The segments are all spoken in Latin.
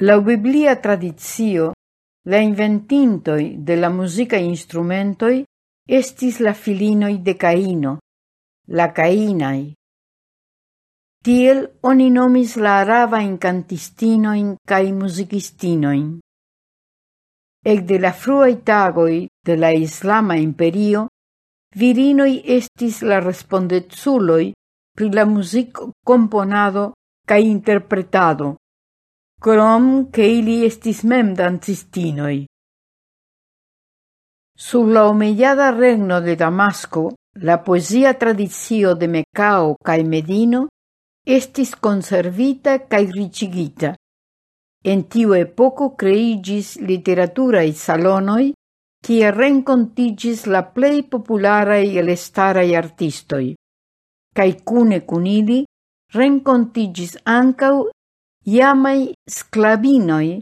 La biblia tradizio, la inventintoi de la musica instrumentoi estis la filinoi de Caino, la Cainai. Tiel oni nomis la aravain incantistinoin cae musicistinoin. Ec de la fruai tagoi de la Islama imperio, virinoi estis la respondetsuloi pri la music componado cae interpretado crom che ili estis mem dancistinoi. Sur la omellada regno de Damasco, la poesia tradizio de Mecao cae Medino estis conservita cae ricigita. En tiu epoco creigis literaturae salonoi, cie rencontigis la plei popularae el starae artistoi. Cae cune cun ili rencontigis ancau iamai sclavinoi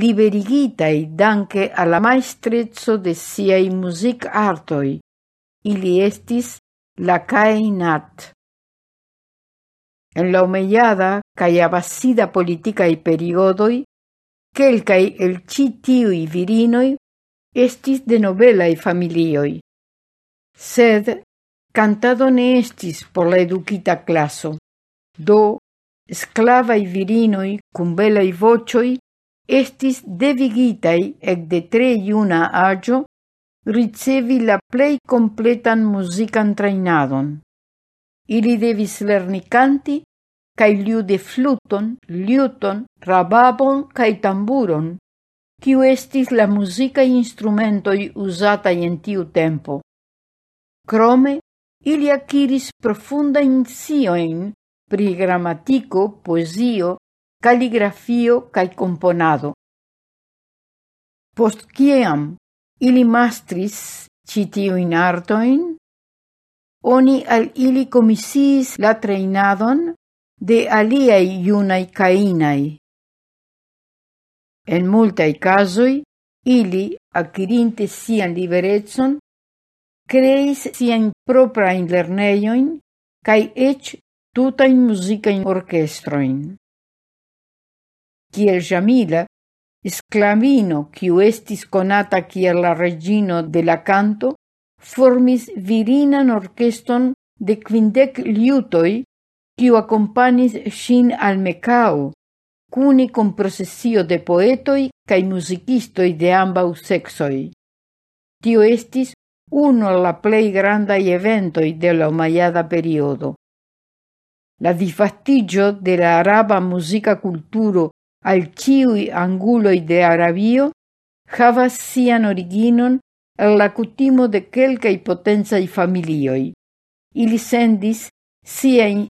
liberigitai danke alla maestrezzo de siai music artoi. Ili estis la cainat. En la omellada cae abasida politicae periodoi, quelcae el citiui virinoi estis de novelae familioi. Sed cantado ne estis por la educita claso, do sclavai virinoi cum belai vocioi, estis devigitai ec de tre iuna agio, ricevi la plei completan musican trainadon. Ili devis lerni kanti kaj ludi fluton, liuton, rababon cae tamburon, kiu estis la musica instrumentoi usatai en tiu tempo. Crome, ili akiris profunda insioin pri gramatiko, poesio, kaligrafio cae componado. Post kiam ili mastris citiu in artoin, oni al ili komisiis la treinadon de aliai iunai cainai. En multai casoi, ili, akirinte sian liberetson, creis sian proprain lerneioin, cae ec tutajn muzikajn orkestrojn. Kiel Jamila, esclamino kiu estis konata kiel la regino de la canto, formis virinan orkeston de quindec liutoi kiu akompanis sin al mecao, cuni con processio de poetoi cae musicistoi de ambau sexoi. Tio estis uno la plei grandai eventoi de la omaiada periodo. La disvastigio de la araba musica culturo al ciui anguloi de Arabio havas sian originon el la cutimo de quelcai potenzai familioi. Ili sendis siajn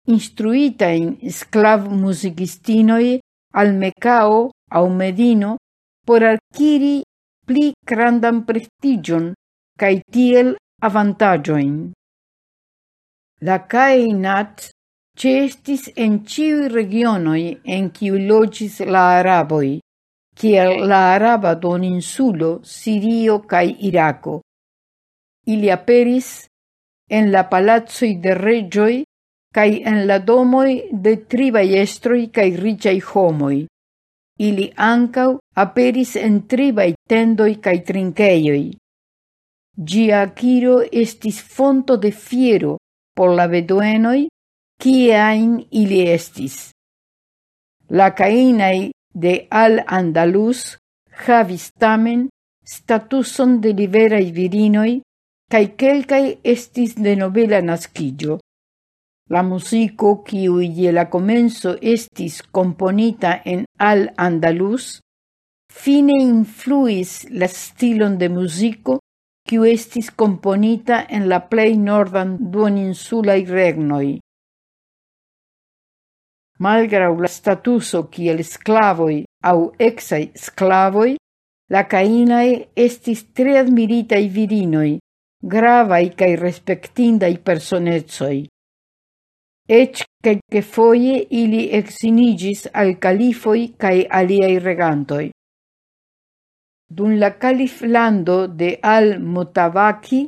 sclav musicistinoi al Mecao au Medino por adquiri pli grandam prestigion cae tiel avantagioin. La Kainat ce estis en ciui regionoi en ciu logis la Araboi, ciel la Araba don insulo Sirio cae Iraco. Ili aperis en la palazzoi de regioi cae en la domoi de tribai estroi cae ricai homoi. Ili ancau aperis en tribai tendoi cae trinceioi. Gia Akiro estis fonto de fiero por la beduenoi kiain ili estis. La cainai de Al-Andalus havis tamen statuson de liberai virinoi cae quelcae estis de novela nascillo. La musico quiu je la comenzo estis componita en Al-Andalus, fine influis la stilon de musico quiu estis componita en la plei nordan duoninsulae regnoi malgrau la statuso kiel sclavoi au exai sclavoi, la cainae estis tre admiritai virinoi, gravai cae respectindai personezoi. Ec che che foie ili exinigis al califoi cae aliai regantoi. Dun la califlando de Al-Mutawaki,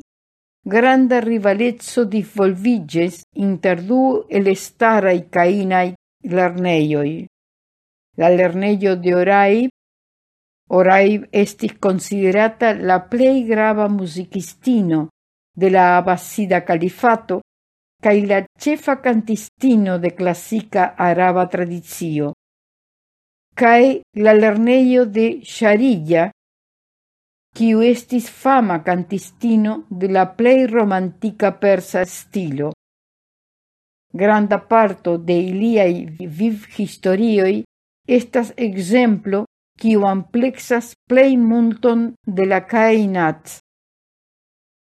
granda rivalezzo disvolviges inter du elestarai cainai lerneioi. La lerneio de Oraib, Oraib estis considerata la plei grava musicistino de la abbasida califato cae la cefa cantistino de classica araba tradizio. Cae la lerneio de Sharilla, quiu estis fama cantistino de la plei romantica persa stilo. Granda parto de iliai viv historioi estas exemplo kiu amplexas plei multon de la cainat.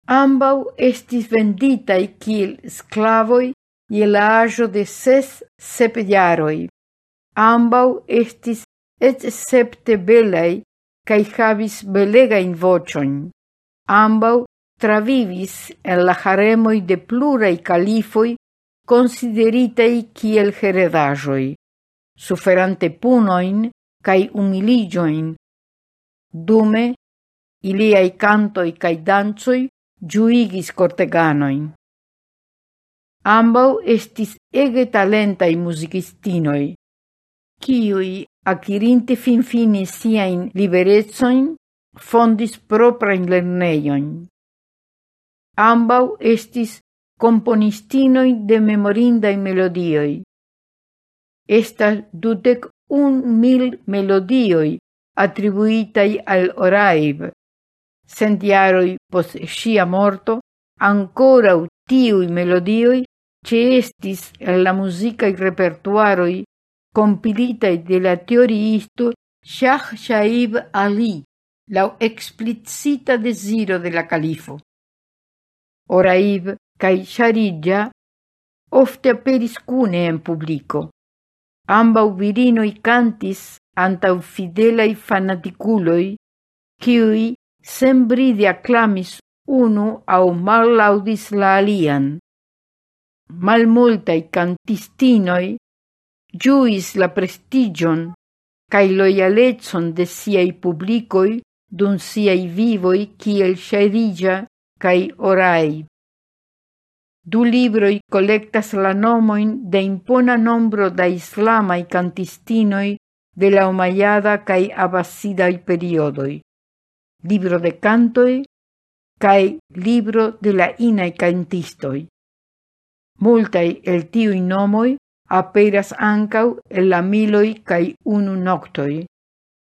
Ambau estis venditai kiel sclavoi je la ajo de ses sepediaroi. Ambau estis et septe belei cae havis belegain vocion. Ambau travivis en la haremoi de plurai califoi consideritei kiel heredajoi, suferante punoin cae umiliĝojn. Dume, iliai cantoi cae danzoi giuigis corteganoin. Ambau estis ege talentai musicistinoi, kiui kiuj, akirinte finfine siain liberecojn, fondis proprajn lernejojn. Ambau estis componistinoi de memorindai melodioi. Estas dudec un mil melodioi atribuitaj al Oraib. Cent jaroj post morto, ancora tiuj melodioi ce estis la muzikaj repertuaroi compilitai de la teoriisto Shah Shaib Ali, la explicita desiro de la califo. Oraib cae Sharigia ofte aperis cune en publico. Ambau virinoi cantis antau fidelai fanaticuloi, ciui sembride acclamis unu au mallaudis la alian. Malmultai cantistinoi giuis la prestigion cae loialetson de siai publicoi dun siai vivoi kiel Sharigia cae Orai. Du libroi collectas la nomoin de impona nombro da islamai cantistinoi de la omayada cae Abasidaj periodoi. Libro de cantoi cae libro de la inaj cantistoi. Multai el tiui nomoi aperas ancau el la miloi cae unu noctoi.